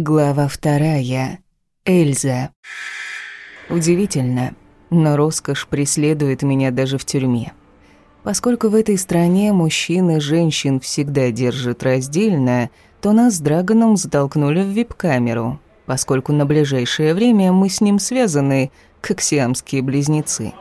Глава вторая. Эльза. Удивительно, но роскошь преследует меня даже в тюрьме. Поскольку в этой стране мужчин и женщин всегда держат раздельно, то нас с Драгоном затолкнули в вип-камеру, поскольку на ближайшее время мы с ним связаны, как сиамские близнецы.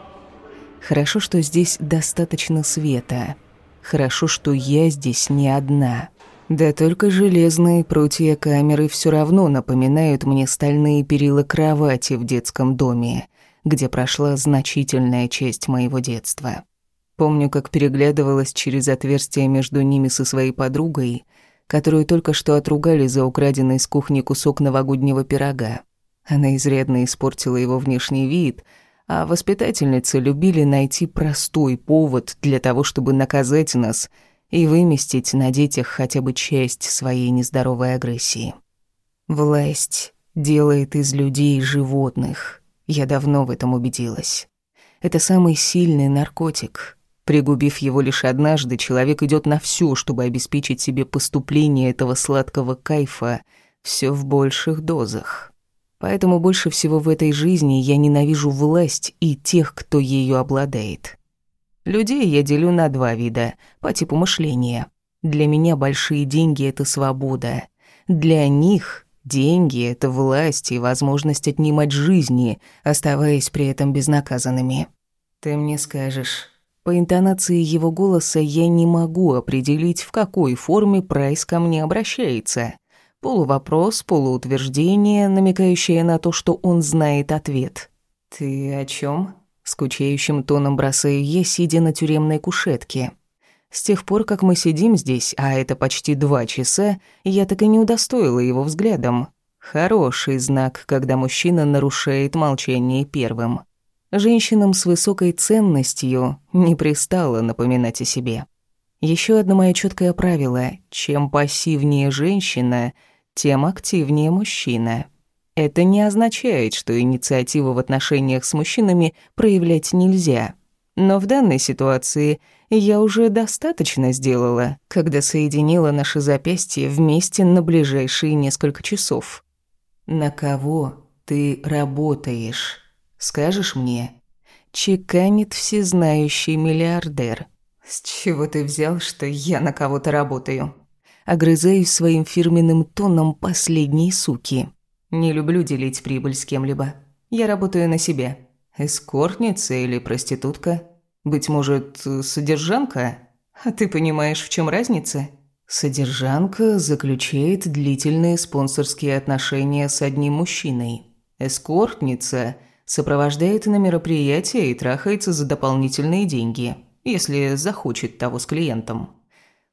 Хорошо, что здесь достаточно света. Хорошо, что я здесь не одна. Да только железные прутья камеры все равно напоминают мне стальные перила кровати в детском доме, где прошла значительная часть моего детства. Помню, как переглядывалась через отверстие между ними со своей подругой, которую только что отругали за украденный из кухни кусок новогоднего пирога. Она изрядно испортила его внешний вид, а воспитательницы любили найти простой повод для того, чтобы наказать нас – и выместить на детях хотя бы часть своей нездоровой агрессии. Власть делает из людей животных. Я давно в этом убедилась. Это самый сильный наркотик. Пригубив его лишь однажды, человек идет на все, чтобы обеспечить себе поступление этого сладкого кайфа, все в больших дозах. Поэтому больше всего в этой жизни я ненавижу власть и тех, кто ею обладает. Людей я делю на два вида по типу мышления. Для меня большие деньги — это свобода. Для них деньги — это власть и возможность отнимать жизни, оставаясь при этом безнаказанными. Ты мне скажешь. По интонации его голоса я не могу определить, в какой форме Прайс ко мне обращается. Полувопрос, полуутверждение, намекающее на то, что он знает ответ. «Ты о чем? Скучающим тоном бросаю я, сидя на тюремной кушетке. С тех пор, как мы сидим здесь, а это почти два часа, я так и не удостоила его взглядом. Хороший знак, когда мужчина нарушает молчание первым. Женщинам с высокой ценностью не пристало напоминать о себе. Еще одно мое четкое правило – чем пассивнее женщина, тем активнее мужчина. Это не означает, что инициативу в отношениях с мужчинами проявлять нельзя. Но в данной ситуации я уже достаточно сделала, когда соединила наши запястья вместе на ближайшие несколько часов. «На кого ты работаешь? Скажешь мне?» Чеканит всезнающий миллиардер. «С чего ты взял, что я на кого-то работаю?» Огрызаюсь своим фирменным тоном последней суки. Не люблю делить прибыль с кем-либо. Я работаю на себя. Эскортница или проститутка? Быть может, содержанка? А ты понимаешь, в чем разница? Содержанка заключает длительные спонсорские отношения с одним мужчиной. Эскортница сопровождает на мероприятия и трахается за дополнительные деньги, если захочет того с клиентом.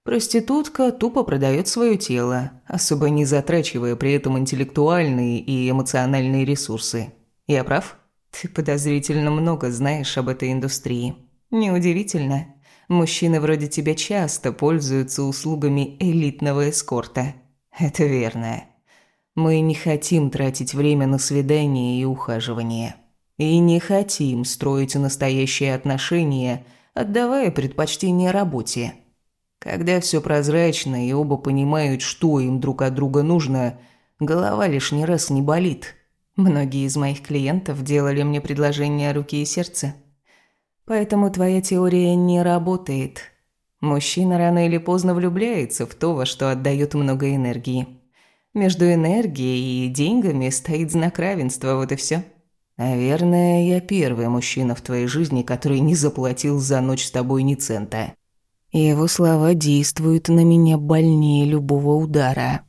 Проститутка тупо продает свое тело, особо не затрачивая при этом интеллектуальные и эмоциональные ресурсы. Я прав? Ты подозрительно много знаешь об этой индустрии. Неудивительно. Мужчины вроде тебя часто пользуются услугами элитного эскорта. Это верно. Мы не хотим тратить время на свидания и ухаживание. И не хотим строить настоящие отношения, отдавая предпочтение работе. Когда все прозрачно и оба понимают, что им друг от друга нужно, голова лишний раз не болит. Многие из моих клиентов делали мне предложение руки и сердца. Поэтому твоя теория не работает. Мужчина рано или поздно влюбляется в то, во что отдает много энергии. Между энергией и деньгами стоит знак равенства, вот и все. Наверное, я первый мужчина в твоей жизни, который не заплатил за ночь с тобой ни цента и его слова действуют на меня больнее любого удара.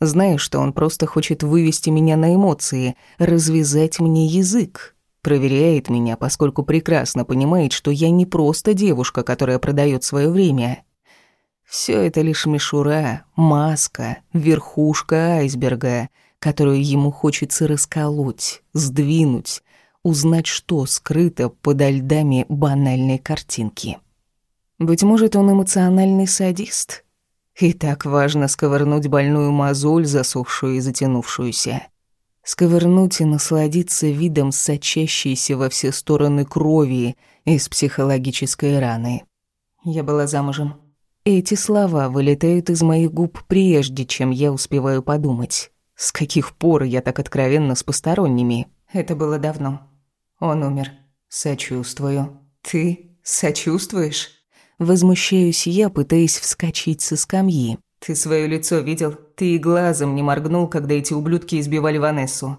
Знаю, что он просто хочет вывести меня на эмоции, развязать мне язык. Проверяет меня, поскольку прекрасно понимает, что я не просто девушка, которая продает свое время. Все это лишь мишура, маска, верхушка айсберга, которую ему хочется расколоть, сдвинуть, узнать, что скрыто подо льдами банальной картинки. Быть может, он эмоциональный садист? И так важно сковырнуть больную мозоль, засохшую и затянувшуюся. Сковырнуть и насладиться видом сочащейся во все стороны крови из психологической раны. Я была замужем. Эти слова вылетают из моих губ прежде, чем я успеваю подумать. С каких пор я так откровенно с посторонними? Это было давно. Он умер. Сочувствую. Ты сочувствуешь? Возмущаюсь я, пытаясь вскочить со скамьи. Ты свое лицо видел? Ты и глазом не моргнул, когда эти ублюдки избивали Ванессу.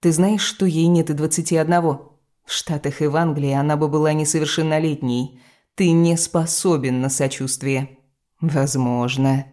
Ты знаешь, что ей нет и двадцати одного? В Штатах и в Англии она бы была несовершеннолетней. Ты не способен на сочувствие. Возможно.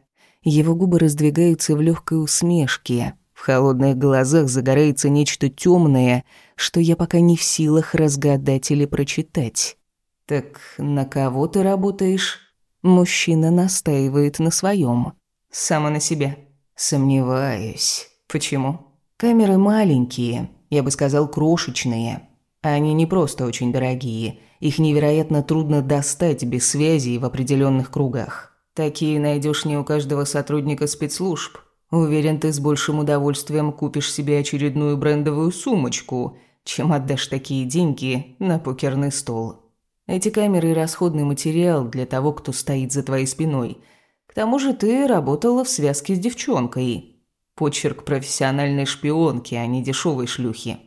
Его губы раздвигаются в легкой усмешке. В холодных глазах загорается нечто темное, что я пока не в силах разгадать или прочитать. «Так на кого ты работаешь?» Мужчина настаивает на своем. «Сама на себе». «Сомневаюсь. Почему?» «Камеры маленькие, я бы сказал, крошечные. Они не просто очень дорогие, их невероятно трудно достать без связи в определенных кругах. Такие найдешь не у каждого сотрудника спецслужб. Уверен, ты с большим удовольствием купишь себе очередную брендовую сумочку, чем отдашь такие деньги на покерный стол. Эти камеры – расходный материал для того, кто стоит за твоей спиной. К тому же ты работала в связке с девчонкой. Почерк профессиональной шпионки, а не дешевой шлюхи.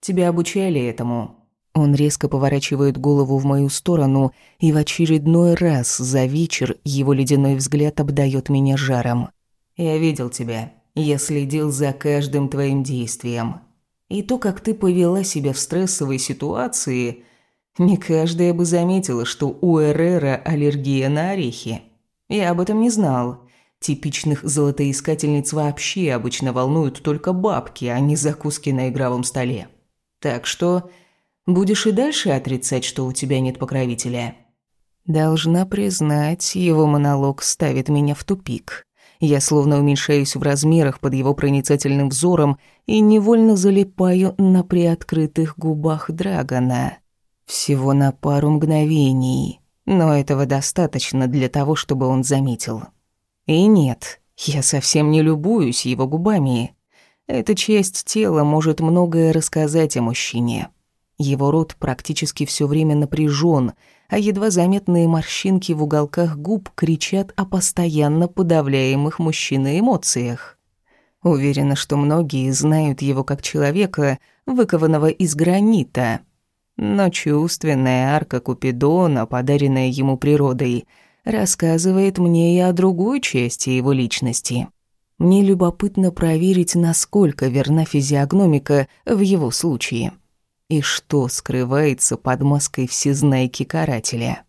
Тебя обучали этому. Он резко поворачивает голову в мою сторону, и в очередной раз за вечер его ледяной взгляд обдает меня жаром. «Я видел тебя. Я следил за каждым твоим действием. И то, как ты повела себя в стрессовой ситуации, не каждая бы заметила, что у Эррера аллергия на орехи. Я об этом не знал. Типичных золотоискательниц вообще обычно волнуют только бабки, а не закуски на игровом столе. Так что Будешь и дальше отрицать, что у тебя нет покровителя?» Должна признать, его монолог ставит меня в тупик. Я словно уменьшаюсь в размерах под его проницательным взором и невольно залипаю на приоткрытых губах Драгона. Всего на пару мгновений, но этого достаточно для того, чтобы он заметил. И нет, я совсем не любуюсь его губами. Эта часть тела может многое рассказать о мужчине. Его рот практически все время напряжен, а едва заметные морщинки в уголках губ кричат о постоянно подавляемых мужчиной эмоциях. Уверена, что многие знают его как человека, выкованного из гранита. Но чувственная арка Купидона, подаренная ему природой, рассказывает мне и о другой части его личности. Мне любопытно проверить, насколько верна физиогномика в его случае и что скрывается под маской всезнайки карателя.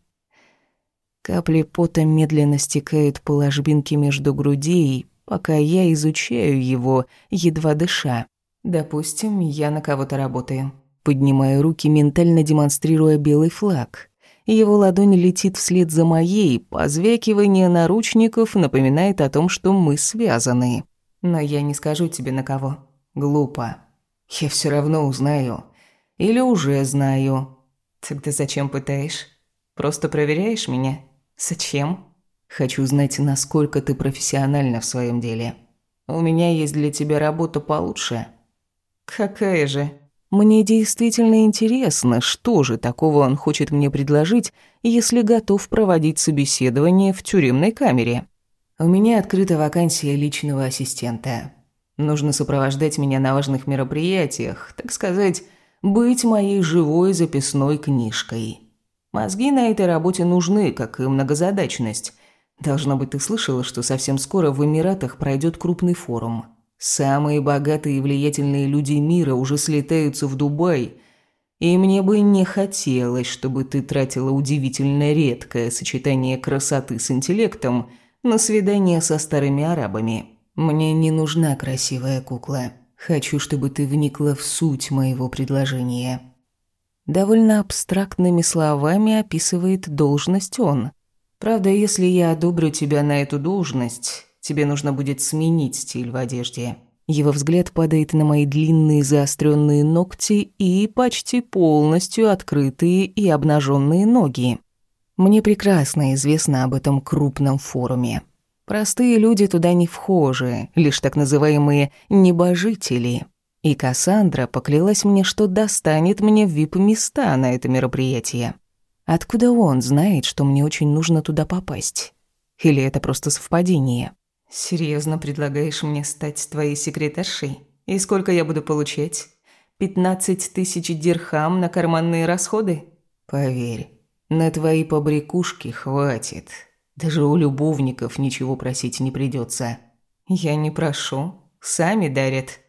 Капли пота медленно стекают по ложбинке между грудей, пока я изучаю его, едва дыша. Допустим, я на кого-то работаю. Поднимаю руки, ментально демонстрируя белый флаг. Его ладонь летит вслед за моей, позвякивание наручников напоминает о том, что мы связаны. Но я не скажу тебе на кого. Глупо. Я все равно узнаю. Или уже знаю. Тогда зачем пытаешь? Просто проверяешь меня? Зачем? Хочу знать, насколько ты профессиональна в своем деле. У меня есть для тебя работа получше. Какая же? Мне действительно интересно, что же такого он хочет мне предложить, если готов проводить собеседование в тюремной камере. У меня открыта вакансия личного ассистента. Нужно сопровождать меня на важных мероприятиях, так сказать, быть моей живой записной книжкой. Мозги на этой работе нужны, как и многозадачность. Должно быть, ты слышала, что совсем скоро в Эмиратах пройдет крупный форум. Самые богатые и влиятельные люди мира уже слетаются в Дубай, и мне бы не хотелось, чтобы ты тратила удивительно редкое сочетание красоты с интеллектом на свидание со старыми арабами. Мне не нужна красивая кукла. Хочу, чтобы ты вникла в суть моего предложения». Довольно абстрактными словами описывает должность он. Правда, если я одобрю тебя на эту должность, тебе нужно будет сменить стиль в одежде. Его взгляд падает на мои длинные заостренные ногти и почти полностью открытые и обнаженные ноги. Мне прекрасно известно об этом крупном форуме. Простые люди туда не вхожи, лишь так называемые «небожители». И Кассандра поклялась мне, что достанет мне вип-места на это мероприятие. Откуда он знает, что мне очень нужно туда попасть? Или это просто совпадение? Серьезно предлагаешь мне стать твоей секретаршей? И сколько я буду получать? Пятнадцать тысяч дирхам на карманные расходы? Поверь, на твои побрякушки хватит. Даже у любовников ничего просить не придется. Я не прошу, сами дарят.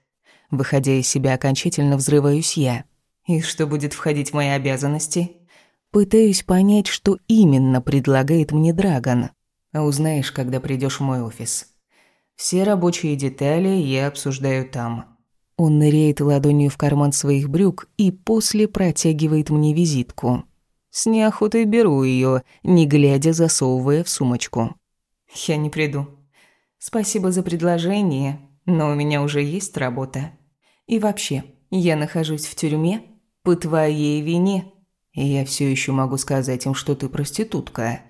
Выходя из себя окончательно взрываюсь я. И что будет входить в мои обязанности? Пытаюсь понять, что именно предлагает мне Драгон. А узнаешь, когда придешь в мой офис. Все рабочие детали я обсуждаю там. Он ныряет ладонью в карман своих брюк и после протягивает мне визитку. С неохотой беру ее, не глядя засовывая в сумочку. Я не приду. Спасибо за предложение, но у меня уже есть работа. И вообще, я нахожусь в тюрьме по твоей вине. Я все еще могу сказать им, что ты проститутка.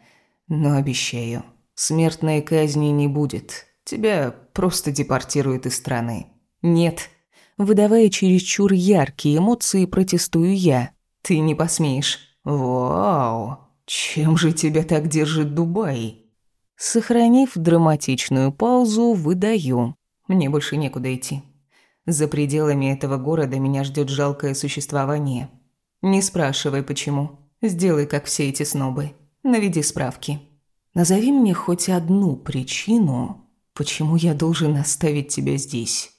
Но обещаю, смертной казни не будет. Тебя просто депортируют из страны. Нет. Выдавая чересчур яркие эмоции, протестую я. Ты не посмеешь. Вау. Чем же тебя так держит Дубай? Сохранив драматичную паузу, выдаю. Мне больше некуда идти. За пределами этого города меня ждет жалкое существование. Не спрашивай, почему. Сделай, как все эти снобы. Наведи справки. Назови мне хоть одну причину, почему я должен оставить тебя здесь.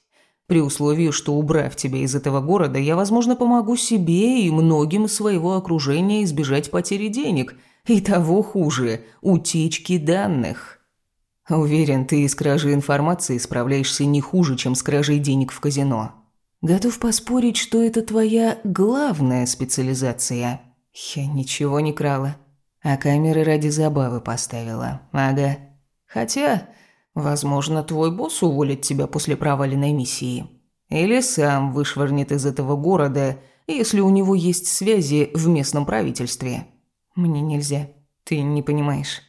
При условии, что убрав тебя из этого города, я, возможно, помогу себе и многим из своего окружения избежать потери денег. И того хуже – утечки данных. Уверен, ты из кражи информации справляешься не хуже, чем с кражей денег в казино. Готов поспорить, что это твоя главная специализация. Я ничего не крала. А камеры ради забавы поставила. Ага. Хотя, возможно, твой босс уволит тебя после проваленной миссии. Или сам вышвырнет из этого города, если у него есть связи в местном правительстве. Мне нельзя. Ты не понимаешь.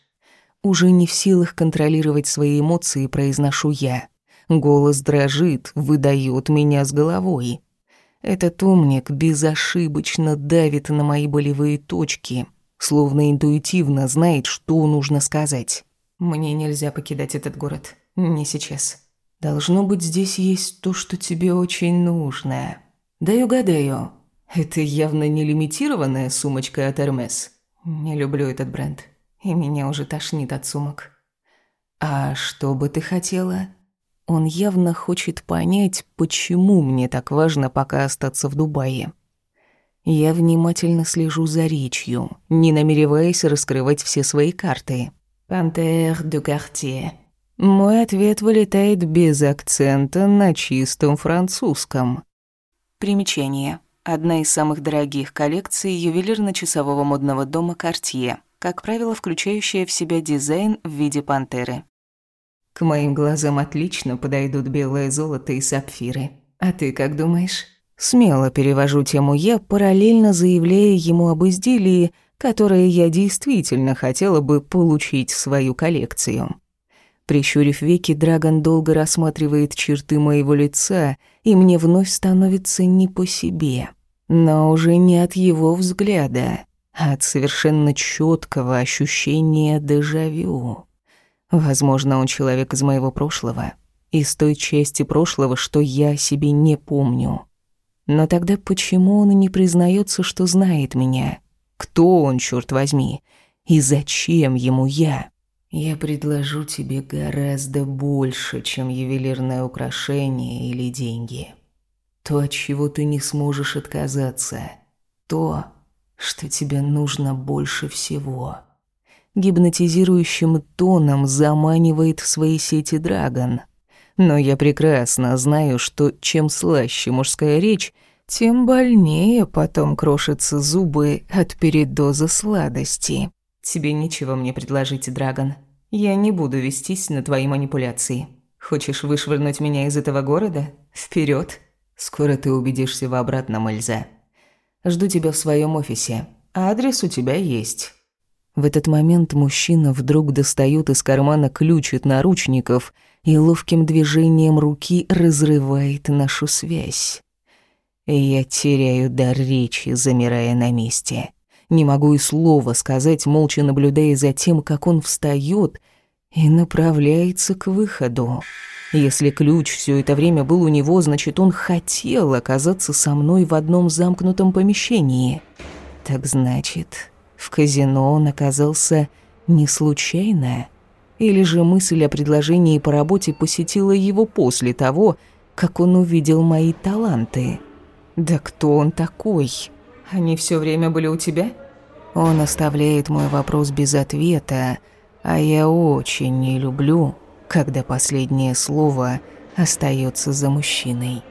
Уже не в силах контролировать свои эмоции, произношу я. Голос дрожит, выдает меня с головой. Этот умник безошибочно давит на мои болевые точки, словно интуитивно знает, что нужно сказать. Мне нельзя покидать этот город. Не сейчас. Должно быть, здесь есть то, что тебе очень нужно. Дай угадаю. Это явно не лимитированная сумочка от Hermes. Не люблю этот бренд и меня уже тошнит от сумок. «А что бы ты хотела?» Он явно хочет понять, почему мне так важно пока остаться в Дубае. Я внимательно слежу за речью, не намереваясь раскрывать все свои карты. «Пантер де Картье». Мой ответ вылетает без акцента на чистом французском. Примечание. Одна из самых дорогих коллекций ювелирно-часового модного дома «Картье», как правило, включающая в себя дизайн в виде пантеры. К моим глазам отлично подойдут белое золото и сапфиры. А ты как думаешь? Смело перевожу тему я, параллельно заявляя ему об изделии, которое я действительно хотела бы получить в свою коллекцию. Прищурив веки, Драгон долго рассматривает черты моего лица, и мне вновь становится не по себе. Но уже не от его взгляда а от совершенно четкого ощущения дежавю. Возможно, он человек из моего прошлого, из той части прошлого, что я себе не помню. Но тогда почему он не признается, что знает меня? Кто он, черт возьми? И зачем ему я? Я предложу тебе гораздо больше, чем ювелирное украшение или деньги. То, от чего ты не сможешь отказаться. То, что тебе нужно больше всего. Гипнотизирующим тоном заманивает в свои сети Драгон. Но я прекрасно знаю, что чем слаще мужская речь, тем больнее потом крошатся зубы от передоза сладости. Тебе нечего мне предложить, Драгон. Я не буду вестись на твои манипуляции. Хочешь вышвырнуть меня из этого города? Вперед! Скоро ты убедишься в обратном, Эльза. Жду тебя в своем офисе. Адрес у тебя есть». В этот момент мужчина вдруг достает из кармана ключ от наручников и ловким движением руки разрывает нашу связь. Я теряю дар речи, замирая на месте. Не могу и слова сказать, молча наблюдая за тем, как он встает и направляется к выходу. Если ключ все это время был у него, значит, он хотел оказаться со мной в одном замкнутом помещении. Так значит, в казино он оказался не случайно? Или же мысль о предложении по работе посетила его после того, как он увидел мои таланты? Да кто он такой? Они все время были у тебя? Он оставляет мой вопрос без ответа, а я очень не люблю, когда последнее слово остается за мужчиной.